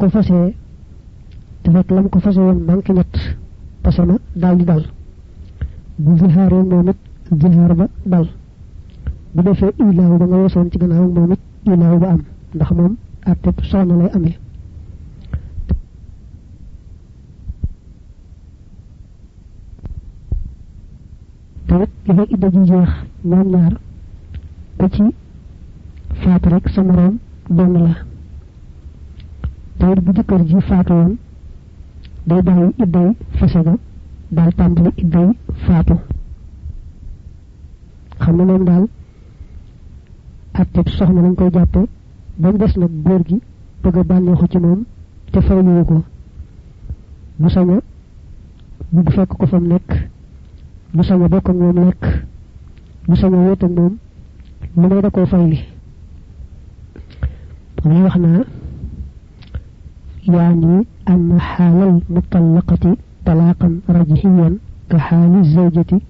ko fasee te fekk lam ko fase woon manqué ñett pase ma daal di dal. Bu zihaaree moom it zihaar ba dal. Bu defee ilaaw ba nga weesoon ci gannaaw moom it ilaaw ba am ndax moom àtte soxna lay amee. Tamit li fekk idda ji jeex ñoom ñaar ba ci faatu rek sa moroom benn la tamit bu jëkkër ji faatu woon day bàyyi idday fase ga daal tàmbali idday faatu. Xam na moom daal atteb soxna lañ koy jàppe ba mu des nag góor gi bëgg a bànneexu ci moom te fayluwu ko. Mu sañ a bu fekk ko fam nekk mu sañ a bokk ak moom lekk mu sañ a wéet ak moom lu may da koo fayli. Muy wax naa يعني أن حال المطلقة طلاقا رجحيا كحال الزوجة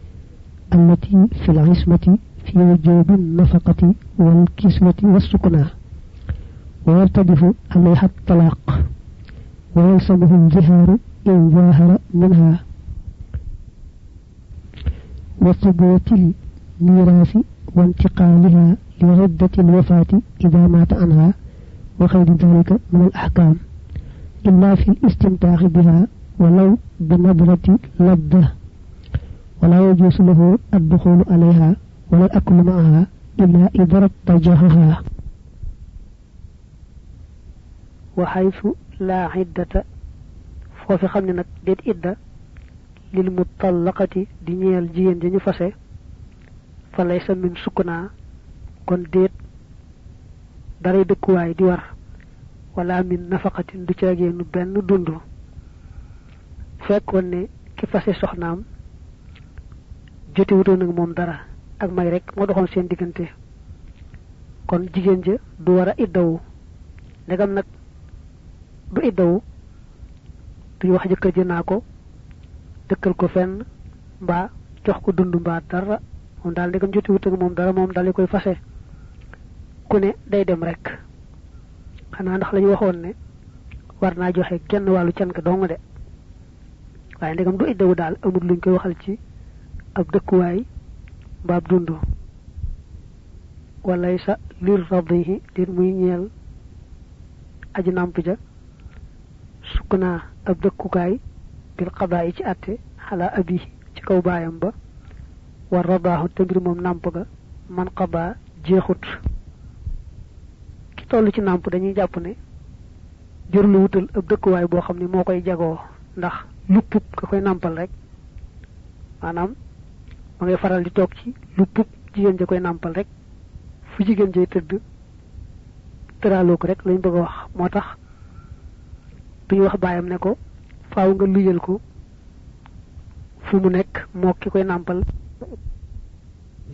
التي في العصمة في وجوب النفقة والكسوة والسكنى. ويرتدف عليها الطلاق. ويلزمه الزهار إن ظاهر منها. وثبوت الميراث وانتقالها لعدة الوفاة إذا مات عنها. وغير ذلك من الأحكام. إلا في الاستمتاع بها ولو بنظرة لذة. ولا يجوز له الدخول عليها ولا الأكل معها إلا إذا ارتجهها وحيث لا عدة فوفي خمنا ديت إدة للمطلقة دينيال جيين دي فاسي فليس من سكنا كون ديت داري دكواي دي wala min nafaqatin du ciageenu benn dund. Fekkoon ne ki fase soxnaam jote wutoon ak moom dara ak may rek moo doxoon seen diggante. Kon jigéen ja du war a iddawu. Ndegam nag du iddawu. Duñ wax jëkkër ji naa ko dëkkal ko fenn mbaa jox ko dund mbaa dara. Moom daal ndegam moom dara moom daal koy fase. Ku ne day dem rek xanaa ndax lañu waxoon ne war naa joxe genn wàllu can ka dong de. Waaye ndegam du iddawu daal amul luñ koy waxal ci ab dëkkuwaay mbaab dund walay sa lir radihi dir muy ñeel aji namp ja sukk naa ab dëkkukaay bil xadaa ci atte xalaa abi ci kaw baayam ba war radaahu te moom namp ga man xadaa jeexut toll ci nàmp dañuy jàpp ne jërlu wutal ab dëkkuwaay boo xam ne moo koy jagoo ndax luppub ka koy nàmpal rek maanaam ma ngay faral di toog ci luppub jigéen ja koy nàmpal rek fu jigéen jay tëdd tëraaloo ko rek lañ bëgg wax. Moo tax duñu wax baayam ne ko faaw nga luyal ko fu mu nekk moo ki koy nàmpal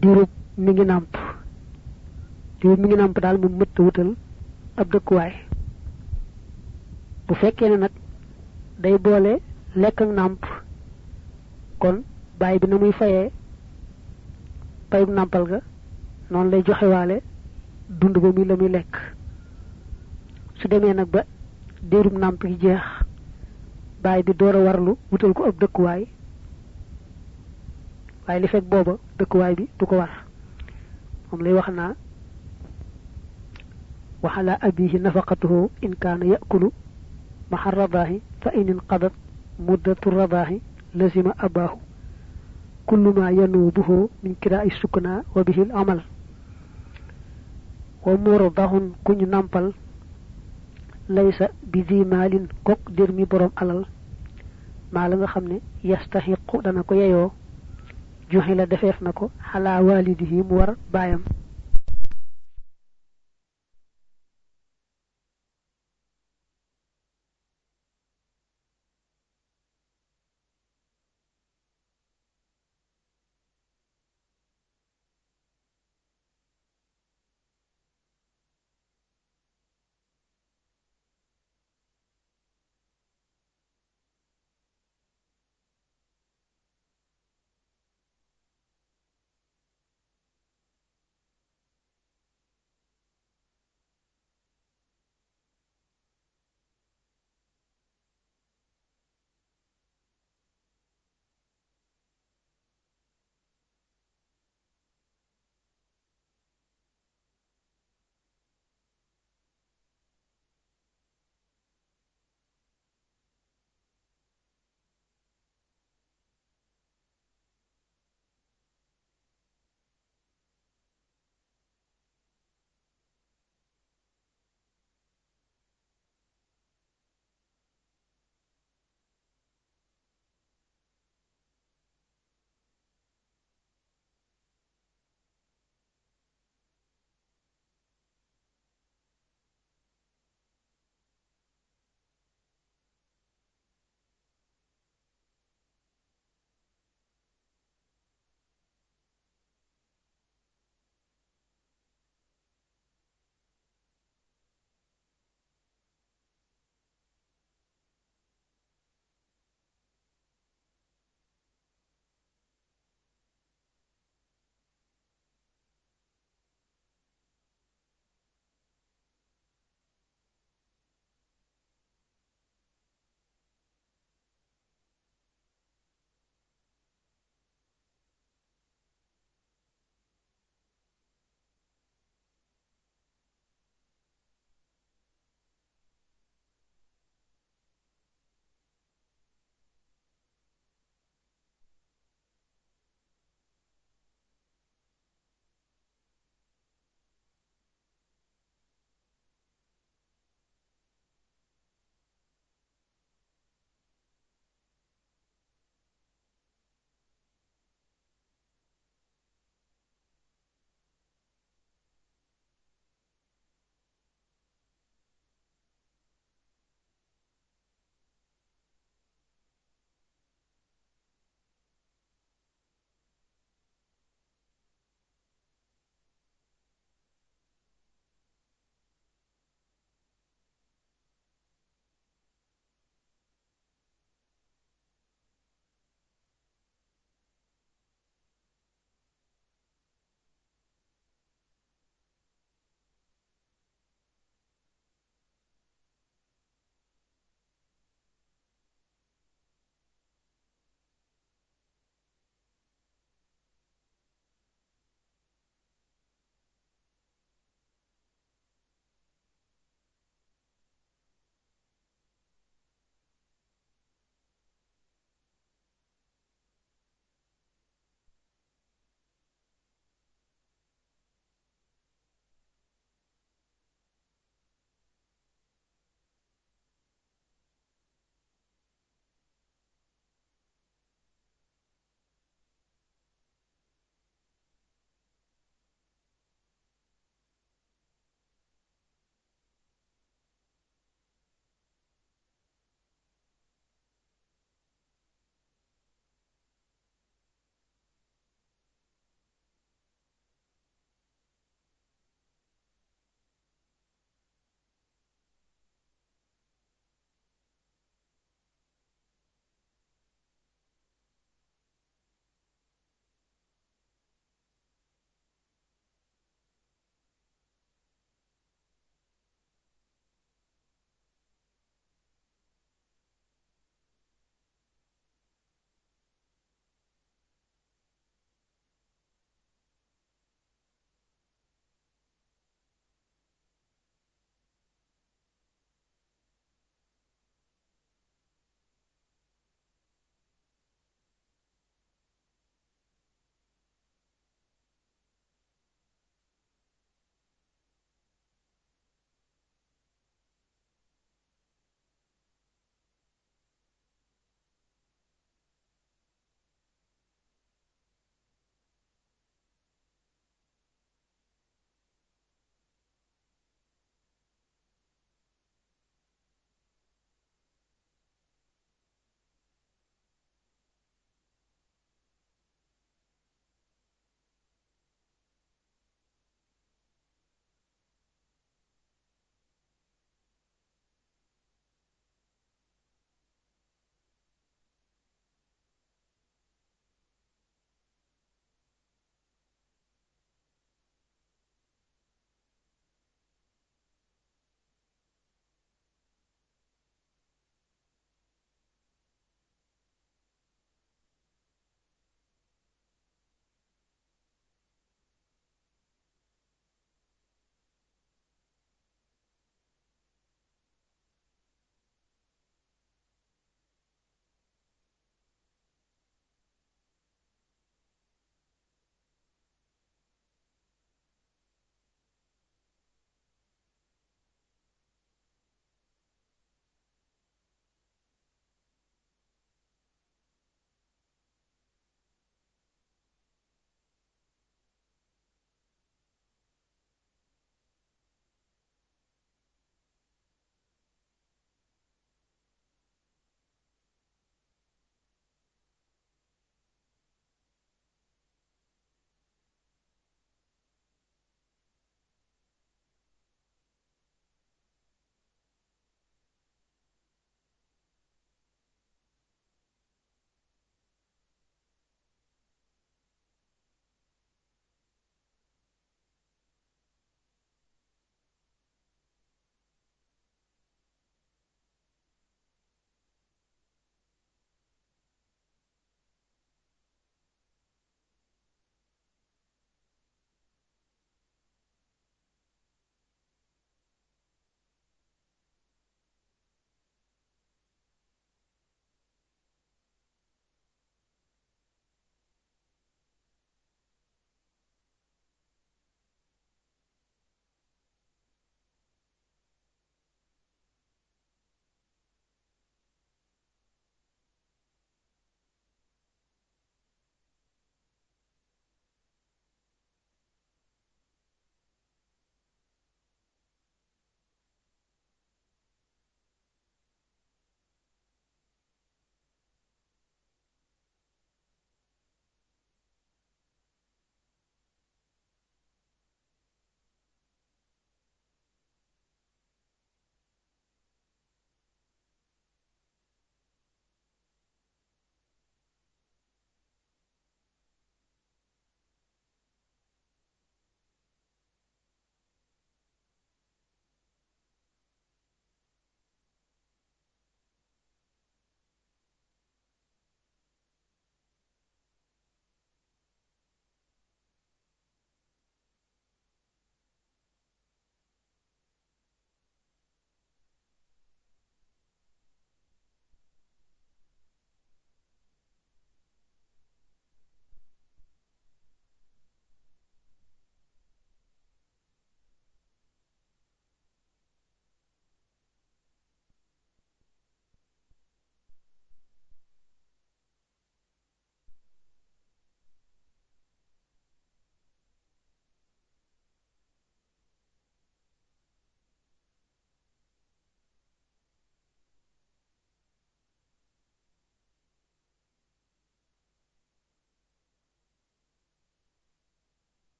diirub mi ngi diirub mi ngi daal mu mëtt wutal ab dëkkuwaay bu fekkee ne nag day boole lekk ak nàmp. Kon bàyyi bi na muy fayee payub nàmpal ga noonu lay joxewaale dund ba muy la muy lekk. Su demee nag ba déerum nàmp gi jeex bàyyi bi door a warlu wutal ko ab dëkkuwaay. Waaye li fekk booba dëkkuwaay bi du ko war. Moom lay wax naa وعلى أبيه نفقته إن كان يأكل مع الرضاه فإن انقضت مدة الرضاه لزم أباه. كل ما ينوبه من كراء السكنى وبه العمل ومرضاه كن نمبل. ليس بذي مال كوك درمي بروم علل ما خمني يستحق دانا كو ييو. لا دفيف نكو على والده مور بايام